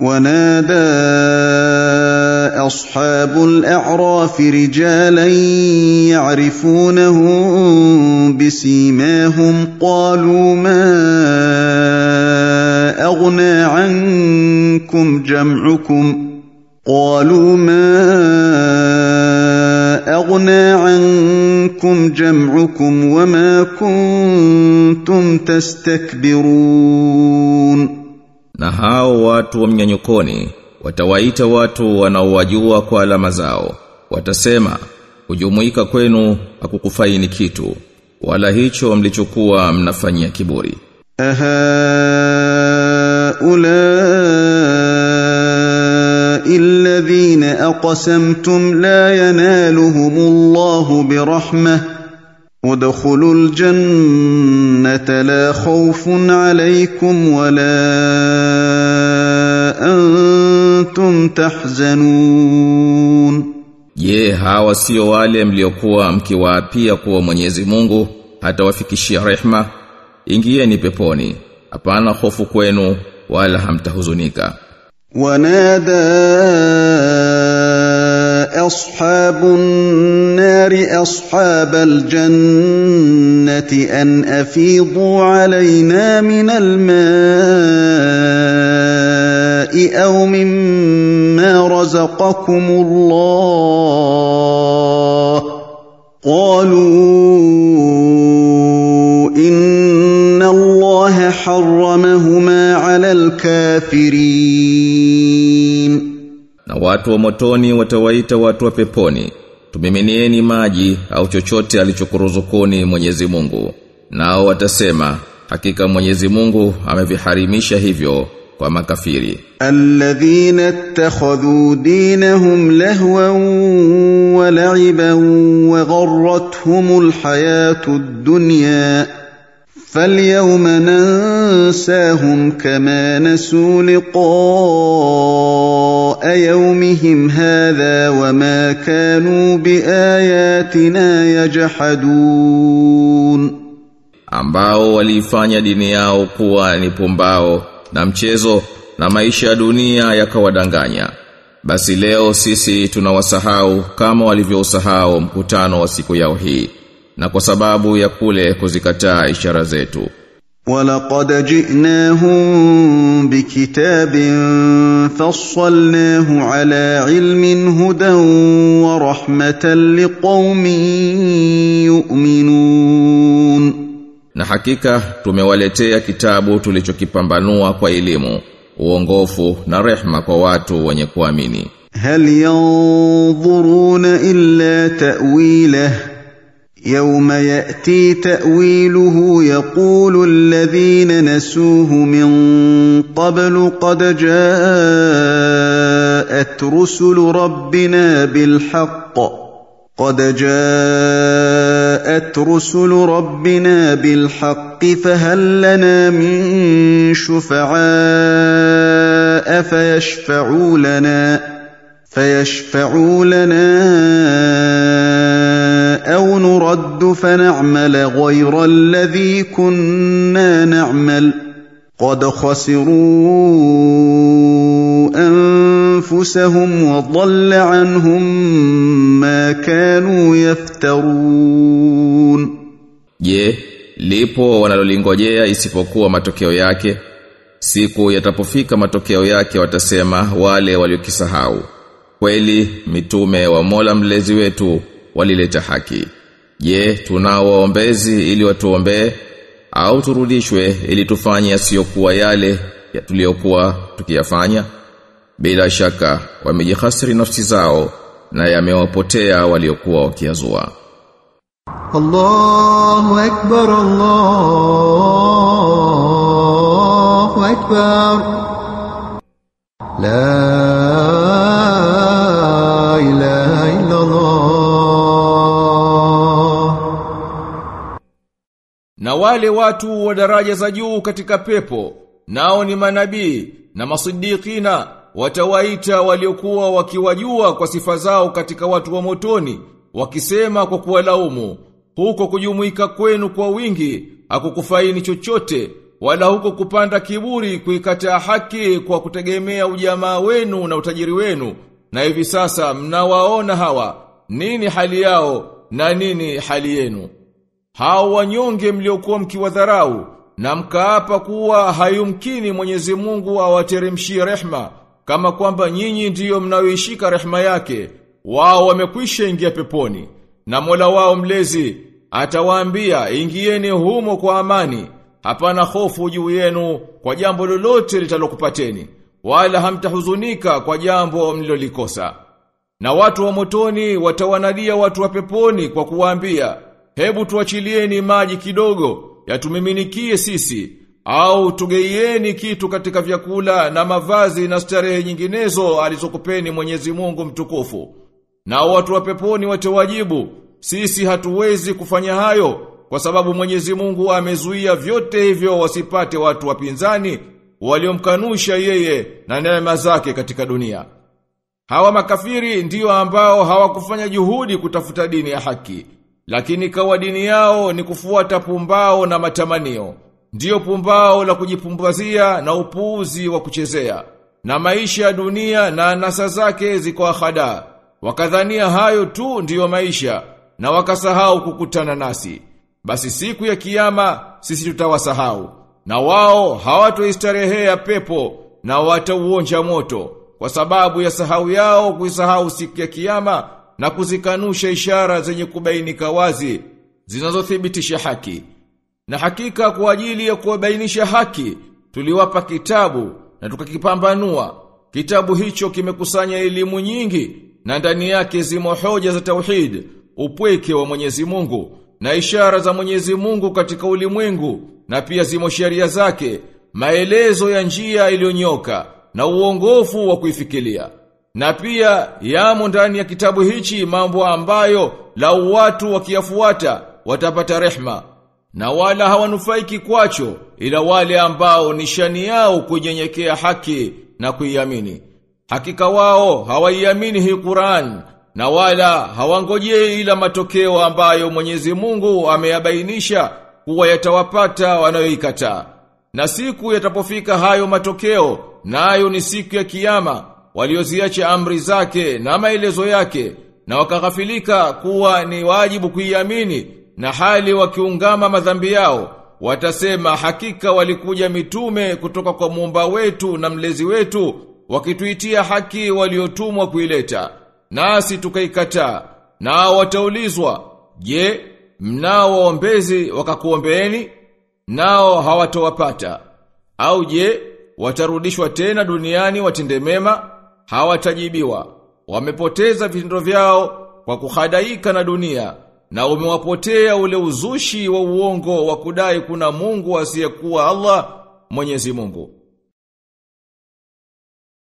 ونادى أصحاب الأعراف رجالا يعرفونهم بسيماهم قالوا ما أغنى عنكم جمعكم قالوا ما أغنى عنكم جمعكم وما كنتم تستكبرون na hao watu wa mnyanyukoni watawaita watu wanaowajua kwa alama zao. Watasema kujumuika kwenu hakukufaini kitu wala hicho mlichokuwa mnafanyia kiburi. Aha ula alladhina aqsamtum la yanaluhumullahu birahmah udkhulul jannata la khawfun alaykum wala أنتم تحزنون Je, hawa sio wale mliokuwa mkiwaapia kuwa Mwenyezi Mungu hatawafikishia rehma? Ingieni peponi. Hapana hofu kwenu wala hamtahuzunika. ونادى أصحاب النار أصحاب الجنة أن أفيضوا علينا من الماء أو مما رزقكم الله قالوا إن الله حرمهما على الكافرين Na watu wa motoni watawaita watu wa peponi. Tumiminieni maji au chochote alichokuruzukuni Mwenyezi Mungu. Nao watasema hakika Mwenyezi Mungu ameviharimisha hivyo kwa makafiri. الذين اتخذوا دينهم لهوا ولعبا وغرتهم الحياة الدنيا فاليوم ننساهم كما نسوا لقاء يومهم هذا وما كانوا بآياتنا يجحدون ambao waliifanya dini yao kuwa ni pumbao na mchezo na maisha ya dunia yakawadanganya basi leo sisi tunawasahau kama walivyousahau mkutano wa siku yao hii na kwa sababu ya kule kuzikataa ishara zetu ولقد جئناهم بكتاب فصلناه على علم هدى ورحمة لقوم يؤمنون na hakika tumewaletea kitabu tulichokipambanua kwa elimu uongofu na rehma kwa watu wenye kuamini هل ينظرون إلا تأويله يوم يأتي تأويله يقول الذين نسوه من قبل قد جاءت رسل ربنا بالحق قد جاءت رسل ربنا بالحق فهل لنا من شفعاء فيشفعوا لنا فيشفعوا لنا أو نرد فنعمل غير الذي كنا نعمل. قد خسروا أنفسهم وضل عنهم ما كانوا يفترون. Je, lipo wanalolingojea isipokuwa matokeo yake? Siku yatapofika matokeo yake watasema wale waliokisahau. Kweli mitume wa Mola mlezi wetu walileta haki. Je, tunao waombezi ili watuombee au turudishwe ili tufanye yasiyokuwa yale ya tuliyokuwa tukiyafanya? Bila shaka wamejihasiri nafsi zao na yamewapotea waliokuwa wakiazua. الله أكبر الله أكبر لا إله إلا الله Na wale watu wa daraja za juu katika pepo, nao ni manabii na masidikina, watawaita waliokuwa wakiwajua kwa sifa zao katika watu wa motoni, wakisema kwa kuwalaumu, huko kujumuika kwenu kwa wingi, hakukufaini chochote, wala huko kupanda kiburi kuikataa haki kwa kutegemea ujamaa wenu na utajiri wenu. Na hivi sasa mnawaona hawa nini hali yao na nini hali yenu. Hao wanyonge mliokuwa mkiwadharau na mkaapa kuwa hayumkini Mwenyezi Mungu awateremshie rehma kama kwamba nyinyi ndiyo mnayoishika rehma yake wao wamekwisha ingia peponi na Mola wao mlezi atawaambia ingieni humo kwa amani hapana hofu juu yenu kwa jambo lolote litalokupateni wala hamtahuzunika kwa jambo mlilolikosa. Na watu wa motoni watawanadia watu wa peponi kwa kuwaambia hebu tuachilieni maji kidogo yatumiminikie sisi au tugeieni kitu katika vyakula na mavazi na starehe nyinginezo alizokupeni Mwenyezi Mungu mtukufu na watu wa peponi watawajibu sisi hatuwezi kufanya hayo kwa sababu Mwenyezi Mungu amezuia vyote hivyo wasipate watu wapinzani waliomkanusha yeye na neema zake katika dunia. Hawa makafiri ndiyo ambao hawakufanya juhudi kutafuta dini ya haki, lakini kawa dini yao ni kufuata pumbao na matamanio. Ndiyo pumbao la kujipumbazia na upuuzi wa kuchezea. Na maisha ya dunia na nasa zake ziko hadaa. Wakadhania hayo tu ndiyo maisha na wakasahau kukutana nasi. Basi siku ya kiyama sisi tutawasahau. Na wao hawatoistarehea pepo na watauonja moto kwa sababu ya sahau yao kuisahau siku ya kiyama na kuzikanusha ishara zenye kubainika wazi zinazothibitisha haki. Na hakika kwa ajili ya kuwabainisha haki tuliwapa kitabu na tukakipambanua. Kitabu hicho kimekusanya elimu nyingi na ndani yake zimo hoja za tauhid, upweke wa Mwenyezi Mungu na ishara za Mwenyezi Mungu katika ulimwengu na pia zimo sheria zake, maelezo ya njia iliyonyoka na uongofu wa kuifikilia. Na pia yamo ndani ya kitabu hichi mambo ambayo lau watu wakiyafuata watapata rehma na wala hawanufaiki kwacho ila wale ambao nishani yao kunyenyekea haki na kuiamini. Hakika wao hawaiamini hii Qur'an na wala hawangojei ila matokeo ambayo Mwenyezi Mungu ameyabainisha kuwa yatawapata wanayoikataa. Na siku yatapofika hayo matokeo, nayo ni siku ya kiyama, walioziacha amri zake na maelezo yake, na wakaghafilika kuwa ni wajibu kuiamini, na hali wakiungama madhambi yao, watasema hakika walikuja mitume kutoka kwa muumba wetu na mlezi wetu, wakituitia haki waliotumwa kuileta nasi tukaikataa na wataulizwa je mnao waombezi wakakuombeeni? Nao hawatowapata. Au je watarudishwa tena duniani watende mema? Hawatajibiwa. Wamepoteza vitendo vyao kwa kuhadaika na dunia na umewapotea ule uzushi wa uongo wa kudai kuna Mungu asiyekuwa Allah Mwenyezi Mungu